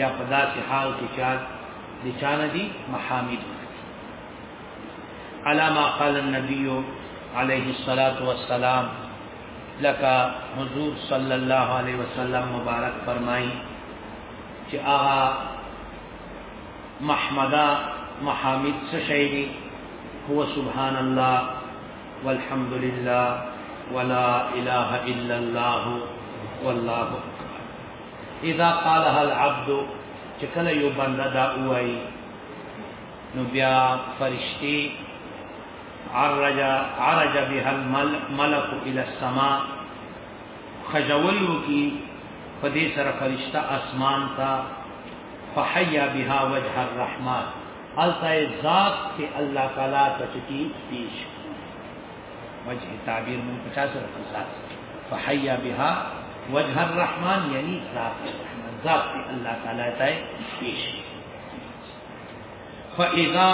یا په داسې حال کې چې د چا نه دي محامد علا ما قال النبي عليه الصلاة والسلام لکه حضور صلی الله علیه وسلم مبارک فرمایي چې هغه محمدا محامد څه شي دي هو سبحان الله والحمد لله ولا اله الا الله والله اذا قالها العبد چې کله یو بنده دا وایي نو بیا فرشتي عرج عرج بها الملك الى السماء خجولو کی پدې سره فرشتہ اسمان تا فحیا بها وجه الرحمن الته ذات کې الله تعالی ته کی پیش وجه تعبیر من پچاس رکھو ذات فحیا بها وجه الرحمن یعنی ذات الرحمن ذات اللہ تعالی تعالی پیش فاذا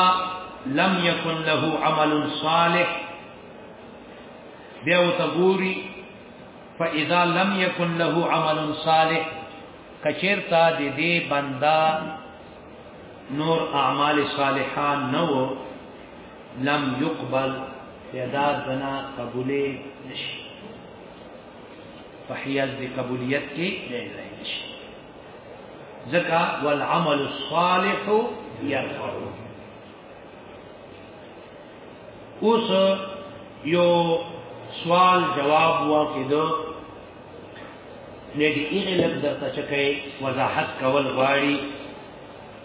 لم يكن له عمل صالح بیا وتبوري فاذا لم يكن له عمل صالح کچیرتا دې دې بندا نور اعمال صالحان نو لم يقبل يدا بنا قبولې نشي فحيز دې قبولیت کې دی نشي ځکه والعمل الصالح يرفع اوس یو سوال جواب وا کېدو لګي ایغه لږ درته چکه وضاحت کول غواړي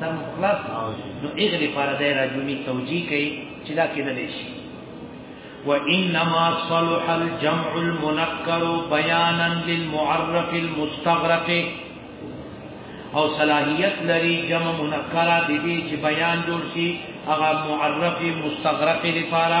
سم خلاص نو اغه لپاره د راجومی توجیه کوي چې دا کې نه لشي وانما صلح الجمع المنكر بيانا للمعرف المستغرق او صلاحیت لري جمع منکره د دې چې بیان جوړ شي هغه معرف مستغرق لپاره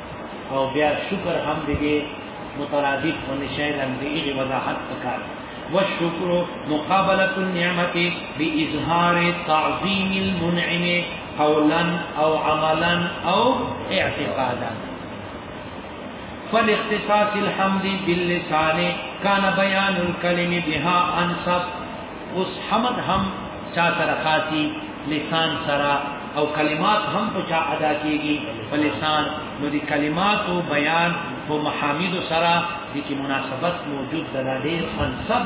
او بیا شکر حمد دیگه مترادف ونشي لندې وضاحت وکړ والشكر مقابلة النعمة بإظهار تعظيم المنعم قولا أو عملا أو اعتقادا فالاختصاص الحمد باللسان كان بيان الكلم بها أنصف اوس حمد هم چا سره خاصي لسان سره او کلمات هم په چا ادا کیږي په لسان نو دي کلمات او بیان په محامد سره د کی مناسبت موجود د ډیر منصب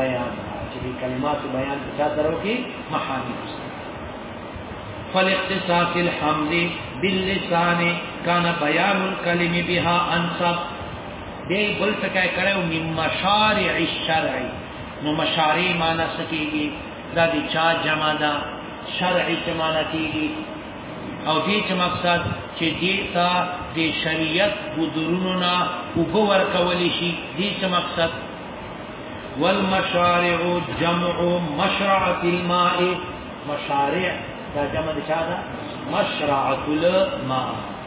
بیان چې دي کلمات او بیان په چا سره کې محامد سره فالاختصاص الحمد باللسان كان بيان الكلم بها انصب دې بل څه کړه من مشارع الشرع نو مشاري معنا سکیږي دا د چا جمع ده شرعي چې معنا کیږي او دې چې مقصد چې دې تا د شریعت ګذرونو نه وګور کول شي دې چې مقصد والمشارع جمع مشرعه الماء مشارع دا جمع د چا ده مشرعه الماء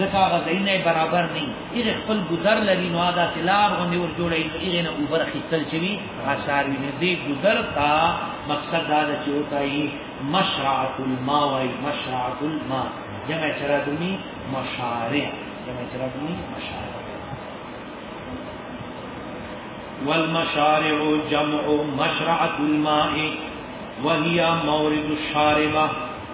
ځکه هغه ځایونه یې برابر نه وي هغې خپل ګذر لري نو هغه داسې لار غوندې ور جوړوي نو هغې نه اوبه راخیستل چې وي اثار وي نو دې ګذر ته مقصد دا ده چې وتایي مشرعة الماء وایي مشرعة الماء جمع چې راځي مشارع جمع چې راځي مشارع والمشارع جمع مشرعة الماء وهي مورد الشاربة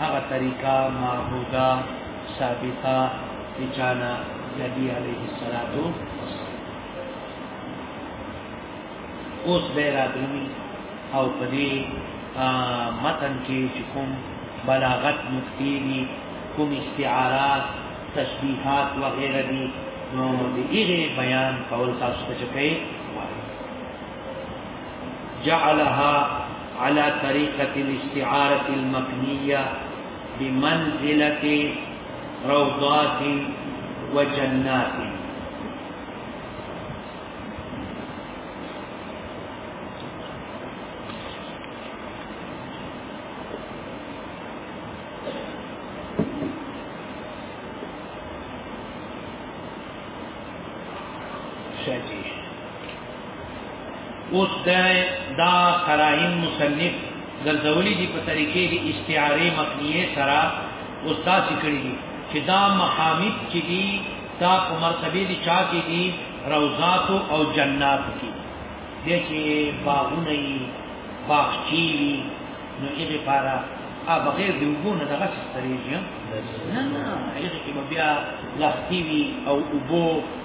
هغه طریقه معبوده ثابته چې چانه نبی علیه السلام اوس به راغلی او په دې متن کې چې کوم بلاغت نقطې دي کوم استعارات تشبیهات وغیره دي نو د هغه بیان کول تاسو ته کوي جعلها على طريقة الاستعارة المكنية بمنزلة روضات وجنات اوس دا قرائن مصنف ګرځولي دي په طریقې د استعاره مقنیه سره اوس دا ذکرې دي چې دا محامد چې دي دا په مرتبه دي چا کې دي روزات او جنات کې دي چې باغونه یې باغچې نو یې لپاره ا بغیر د وګونه دغه ستريږي نه نه هغه کې بیا لختي او وبو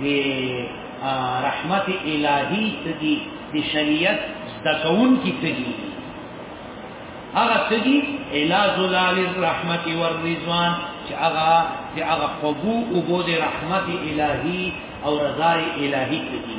دی رحمت الهی سدی دی شریعت دکون کی سدی هغه سدی الا زلال الرحمت والرضوان چې هغه چې هغه قبو او بو دی رحمت الهی او رضای الهی سدی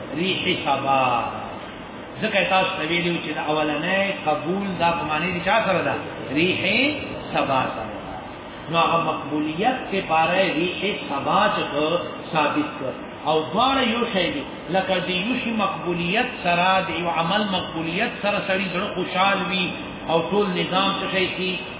ریح سبا ځکه تاسو ته ویلو چې دا اولنې قبول دا په معنی دي چا سره ده ریح سبا سره نو هغه مقبولیت کې پاره ریح سبا چې ثابت کړ او دواړه یو شی دي لکه د یو شی مقبولیت سره د یو عمل مقبولیت سره سړي زړه خوشحال وي او ټول نظام څه شي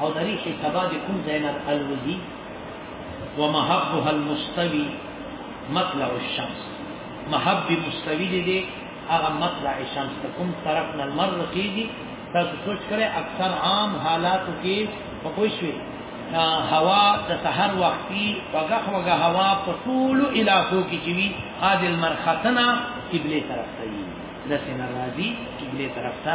او د ریح سبا د کوم ځای نه الوزي ومهبها المستوي مطلع الشمس مهب مستوي دي هغه مطلع الشمس ته کوم طرف نه لمر رسیږي تاسو سوچ کړئ اکثر عام حالاتو کې په کوئی شوي هوا د سحر وختي وغه وغه هوا په ټول علاقو کې چې وي حاضر مرختنا قبله طرف ته وي د سن راضي قبله طرف ته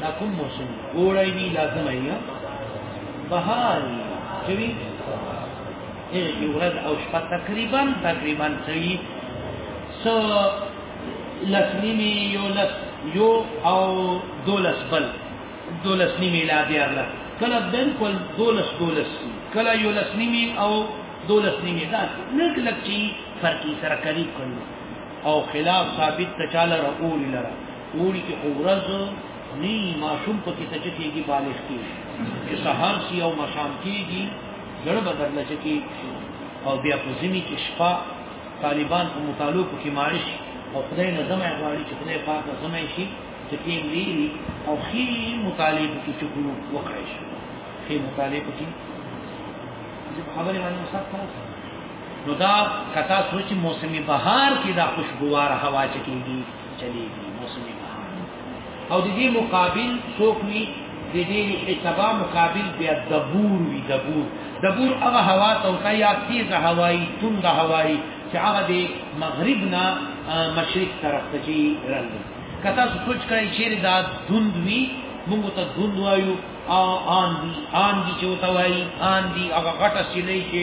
دا کوم موسم ګوړای وی لازم ایه بهار چوي یو ورځ او شپه تقریبا تقریبا صحیح سو لس نیمه یو لس یو او دولس بل دولس نیمه لا بیا لا کله بالکل دولس دولس کله یو لس نیمه او دولس نیمه دا لږ لږ چی فرقی سره کړی کړو او خلاف ثابت تچاله رؤول لره اوړي کې خو ورځ نی ماشوم په کې تچ کېږي بالغ کېږي چې سهار سی او مشام کېږي زړه بدل نه چکی او بیا په زمي کې شپه طالبان په مطالعه کې مارش او خدای نه زمای غواړي چې خدای پاک زمای شي چې کې لیری او خي مطالعه کې چې ګورو وکړي شي خي مطالعه کې چې خبرې باندې مصاب کړو نو دا کتا سوچ موسمي بهار کې دا خوشبوار هوا چکیږي چلیږي موسم بهار او د دې مقابل څوک وي د دې حسابا مقابل بیا دبور وي دبور دبور هغه هوا ته او یا تیز هوایی تند هوایی چې هغه د مغرب نه مشرق طرف ته چی راځي کته سوچ کړئ چې دا دند وي موږ ته دند وایو آن دی آن دی چې وتوای آن دی هغه غټه سینې چې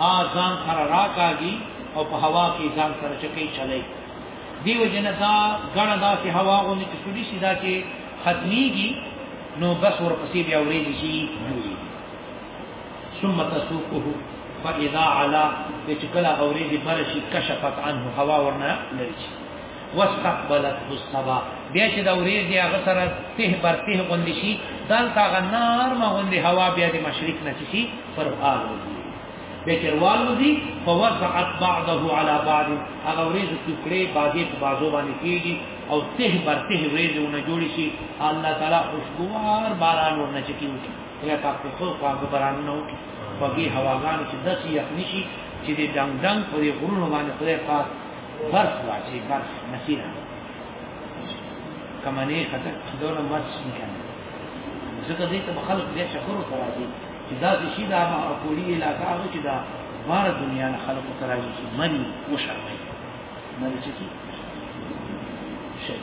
ها ځان سره راکاږي او په هوا کې ځان سره چکی چلی دیو جن دا غړه دا چې هوا غونې چې سړي شي دا چې ختميږي نو بس ورپسې بیا ورېږي شي ثم تسوقه فاذا علا چې کله اورېږي برشي کشفت عنه هوا ورنه لري واستقبلت الصبا بیا چې دا ورېږ دی هغه سره ته برته غوندې شي دلته هغه نرمه غوندې هوا بیا د مشرق نه شي پر حال وځي به چروال وځي فوزعت بعضه على بعض هغه ورځ ټکړې باغې په بازو باندې کیږي او ته بر ته ورځونه جوړ شي الله تعالی خوشبوار باران ورنه چکیږي یا تاسو خو هغه باران نه وکړي په دې هواګان چې داسې یخني شي چې د دنګ دنګ پر غرونو باندې خدای پاک برف واچي برف نصیب کمنې خطر دوره مرچ نه ځکه دې ته خلک دې شکر ته راځي چې دا چې شي دا معقولي علاقه هغه چې دا بار دنیا نه خلک ته راځي چې منی وشرمي منی چې کی شي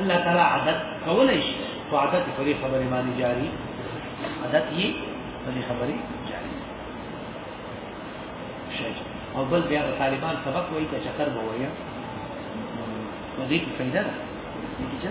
الله تعالی عادت کولای شي خو عادت په دې خبرې باندې جاری عادت یې په دې خبرې جاری شي او بل بیا طالبان سبق وایي چې چکر به وایي نو دې کې فائدہ ده دې کې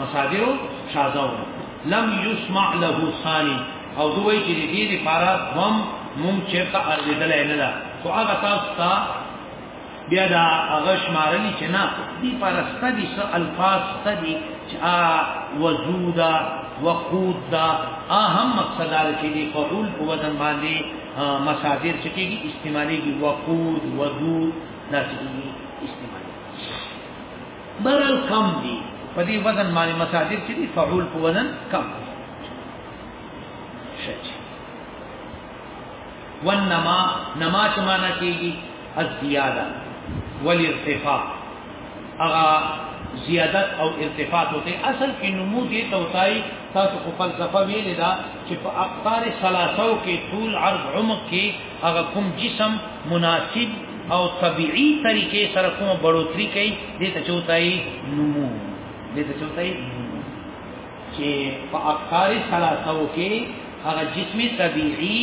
مصادر شاذو لم يسمع له ثاني او دوی چې دې دې لپاره هم مونږ چرته اړېدل نه ده خو هغه تاسو ته بیا دا هغه شمارلی چې نه دې لپاره ستدي څه الفاظ ستدي چې ا وجودا وقود دا اهم مقصد دا چې دې قول په وزن باندې مصادر چې کېږي استعمالي وقود وجود دا چې استعمال برل کم دي په دې وزن باندې مصادر چې دي فعول په وزن کم دي شچ والنما نما چې معنا کیږي الزیاده والارتفاع اغا زیادت او ارتفاع ہوتے اصل کې نمو دې توتای تاسو په فلسفه ویل دا چې په اقطار ثلاثو کې طول عرض عمق کې هغه کوم جسم مناسب او طبيعي طریقې سره کوم بړوتري کوي دې ته چوتای نمو دې ته چوتای نمو چې په افکار ثلاثه کې هغه جسم طبيعي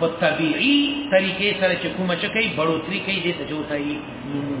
په طبيعي طریقې سره چې کوم چکه بړوتري کوي دې ته چوتای نمو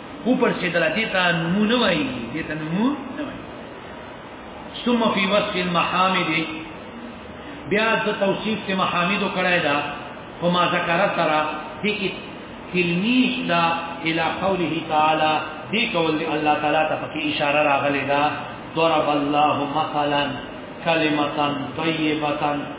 او پر سیدل دیتا نمو نوائی دیتا نمو نوائی ثم فی وصف المحامد بیا د توصیف ته محامد کړای دا فما ذکر سرا دې کې تلمیح دا الى قوله تعالی دې کول دی الله تعالی ته پکې اشاره راغلی دا ضرب الله مثلا کلمتا طیبه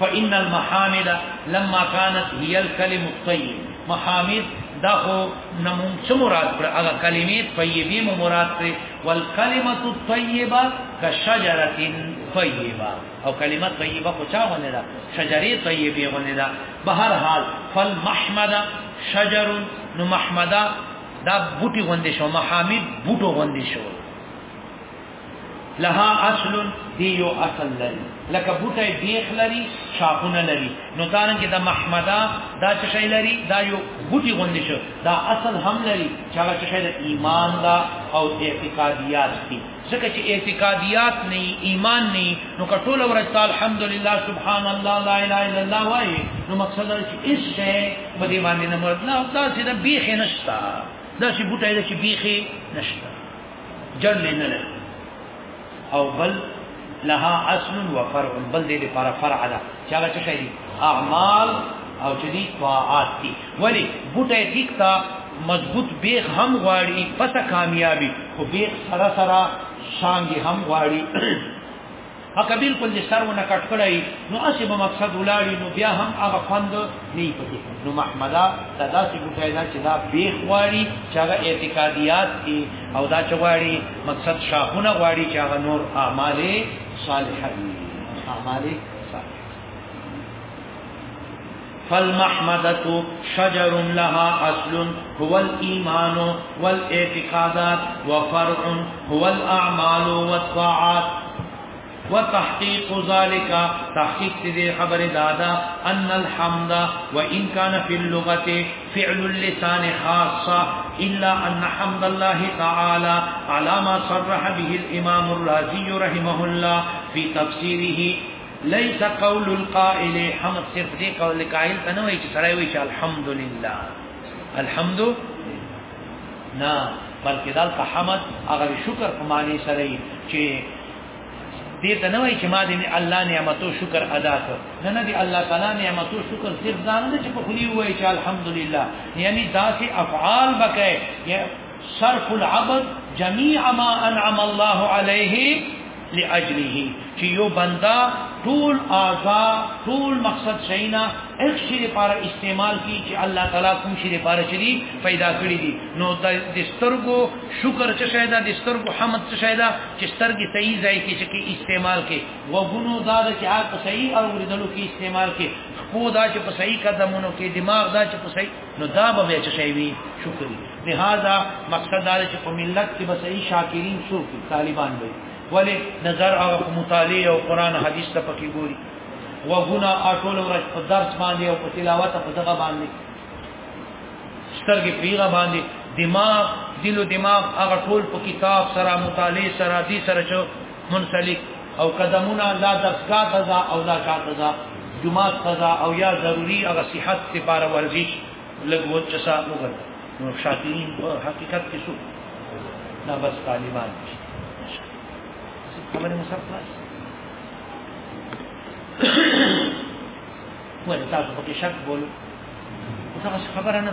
فإن المحامد لما كانت هي الكلم الطيب محامد دا خو نمون څه مراد پر هغه کلمې طیبې مو مراد پر والکلمه الطیبه کشجره طیبه او کلمه طیبه خو چا ونه ده شجره طیبه ونه ده به هر حال فالمحمده شجر نو محمده دا بوټي غوندې شو محامد بوټو غوندې شو لها اصل دی یو اصل لري لکه بوټي بیخ لري شاخونه لري نو دارن کې د محمدا دا چې شی لري دا یو بوټي غوندي شو دا اصل هم لري چې هغه چې شی د ایمان دا او اعتقادیات دي ځکه چې اعتقادیات نه ایمان نه نو کټول ورته الحمدلله سبحان الله لا اله الا الله وای نو مقصد دا چې اس شی په دې باندې نه مراد نه دا چې د بیخ نشتا دا چې بوټي د چې بیخ نشتا جل نه او بل لها اصل و فرع بل دې لپاره فرع ده چې هغه څه شي اعمال او چې دي طاعات دي ولی بوټه ټیک تا مضبوط بیخ هم غواړي پس کامیابی خو بیخ سره سره شانګي هم غواړي هغه بالکل د سرونه کټ کړی نو اسی به مقصد ولاړی نو بیا هم هغه خوند نه پکې نو محمدا دا داسې ګټای دا چې دا بیخ غواړي چې هغه اعتقادیات دي او دا چې غواړي مقصد شاهونه غواړي چې هغه نور اعمال صالحه دي اعمال صالحه فالمحمدة شجر لها أصل هو الإيمان والاعتقادات وفرع هو الأعمال والطاعات وتحقيق ذلك تحقيق ذي خبر دادا أن الحمد وإن كان في اللغة فعل اللسان خاصة إلا أن حمد الله تعالى على ما صرح به الإمام الرازي رحمه الله في تفسيره ليس قول القائل حمد صرف دې قول قائل ته نه وایي چې سړی وایي چې الحمدلله الحمد نه بلکې دلته حمد هغه شکر په معنی سره چې دې ته نه وایي چې ما دې الله نعمتو شکر ادا کړ نه نه دې الله تعالی نعمتو شکر صرف ځان نه چې په خلی وایي چې الحمدلله یعنی داسې افعال بکې صرف العبد جميع ما انعم الله عليه لاجله چې یو بندا ټول اعضا ټول مقصد شینا هیڅ شي لپاره استعمال کی چې الله تعالی کوم شي لپاره شری پیدا کړی دي نو د سترګو شکر چې شایدا د سترګو حمد چې شایدا چې سترګې صحیح ځای کې چې استعمال کې وګونو دا چې هغه صحیح او ورېدلو کې استعمال کې خو دا چې په صحیح قدمونو کې دماغ دا چې په صحیح نو دا به بیا څه شی وي شکر وي لهذا مقصد دا دی چې په ملت کې به صحیح شاکرین څوک وي؟ طالبان وي ولې نظر او مطالعه او قران او حدیث ته پکې ګوري وغنا اټول ورځ په درس باندې او په تلاوت په دغه باندې سترګې پیغه باندې دماغ دل او دماغ هغه ټول په کتاب سره مطالعه سره دي سره چې منسلک او قدمونه لا دسګا تزا او لا شا تزا جماعت تزا او یا ضروری او صحت ته بار ورزش لګو چسا وګر نو شاکرین په حقیقت کې شو دا بس طالبان دي خبره مصفص ولې تاسو په کې شک بولو اوس خبره نه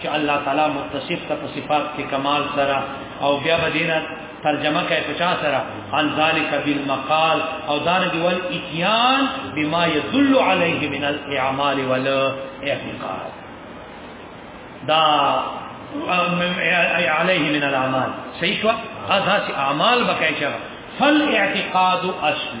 چې الله تعالی متصف ته په صفات کې کمال سره او بیا به دینه ترجمه کوي په چا سره عن ذلك بالمقال او دار دی ول اتيان بما يدل عليه من الاعمال والاعتقاد دا عليه من الاعمال صحیح شو اذا اعمال بکای شو فالاعتقاد اصل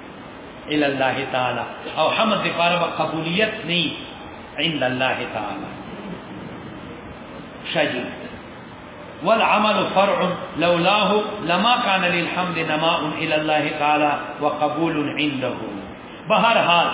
الى الله تعالی او حمد لپاره به قبولیت نه عند الله تعالی شجی والعمل فرع لولاه لما كان للحمد نماء الى الله تعالی وقبول عنده بهر حال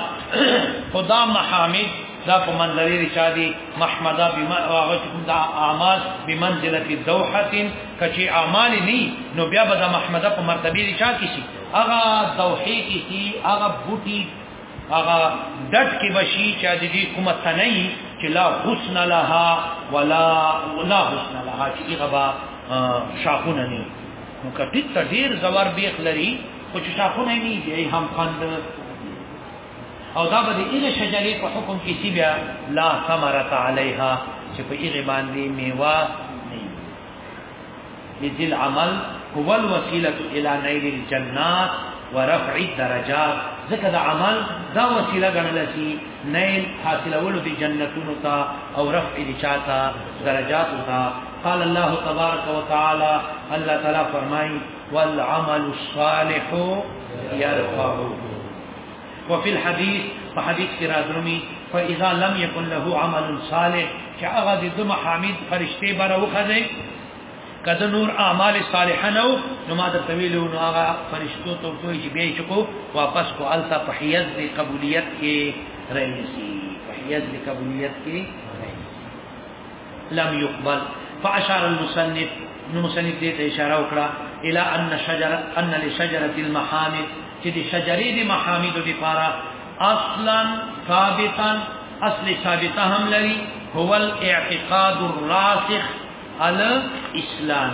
خدا محامد دا په منځري رشادي محمدا بما واغت دا اعمال بمنزله دوحه کچي اعمال ني نو بیا به دا محمدا په مرتبه رشاد کې شي هغه دوحې کې چې هغه بوټي هغه ډټ کې بشي چې د دې کومه تنې چې لا حسن لها ولا لا حسن لها چې هغه شاخونه نه نو کټی ته ډیر زوار بیخ لري خو چې شاخونه نه دی هم خوند او دا به د ایله شجرې په حکم کې سی بیا لا ثمرت علیها چې په ایغه باندې میوه نجی العمل هو الوسیلة الى نیل الجنات ورفع الدرجات ځکه د عمل دا وسیله ګڼل شي نیل حاصلولو د جنتونو ته او رفع د چاته درجات ته قال الله تبارک وتعالى الله تعالی فرمای والعمل الصالح يرفعه وفي الحديث په حدیث کې راځومي فاذا لم يكن له عمل صالح چې هغه د دم حامد فرشته بره وخزه کده نور اعمال صالحه نو نو ما درته ویلو نو هغه فرشتو ته وایي چې به چکو واپس کو التا په حیز دی قبولیت کې رئیسی په حیز دی قبولیت کې لم يقبل فاشار المصنف نو مصنف دې ته اشاره وکړه الى ان شجره ان لشجره المحامد چې د شجرې د محامد لپاره اصلا ثابتا اصل ثابته هم لري هو الاعتقاد الراسخ على اسلام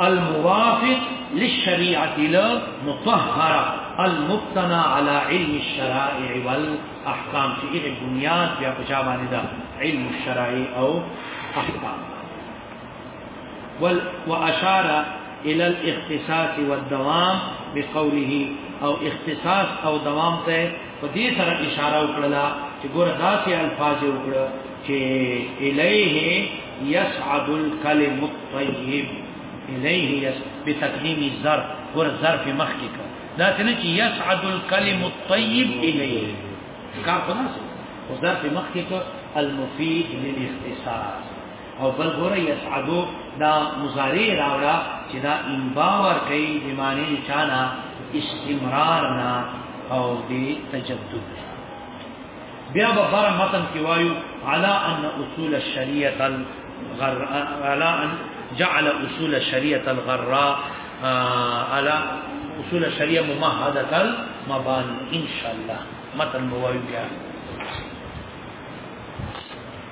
الموافق للشريعة المطهرة المبتنى على علم الشرائع والأحكام في إيه البنياد بها بجابان ده علم الشرائع أو أحكام وأشار إلى الاختصاص والدوام بقوله أو اختصاص أو دوام ته په دې سره اشاره وکړه چې ګوره داسې الفاظ وکړه چې الیه یسعد الکلم الطیب الیه یس بتقدیم الظرف ګوره ظرف مخ کې کړه دا څنګه چې یسعد الکلم الطیب الیه کار خلاص او ظرف مخ کې کړه المفید للاختصاص او بل ګوره یسعدو دا مضارع راوړه چې دا انبا ور کوي د معنی چانا استمرار نه او د تجدد بیا به بار متن کې وایو علا ان اصول الشریعه الغر علا ان جعل اصول الشریعه الغراء علا اصول الشریعه ممهده المبان ان شاء الله متن بوایو بیا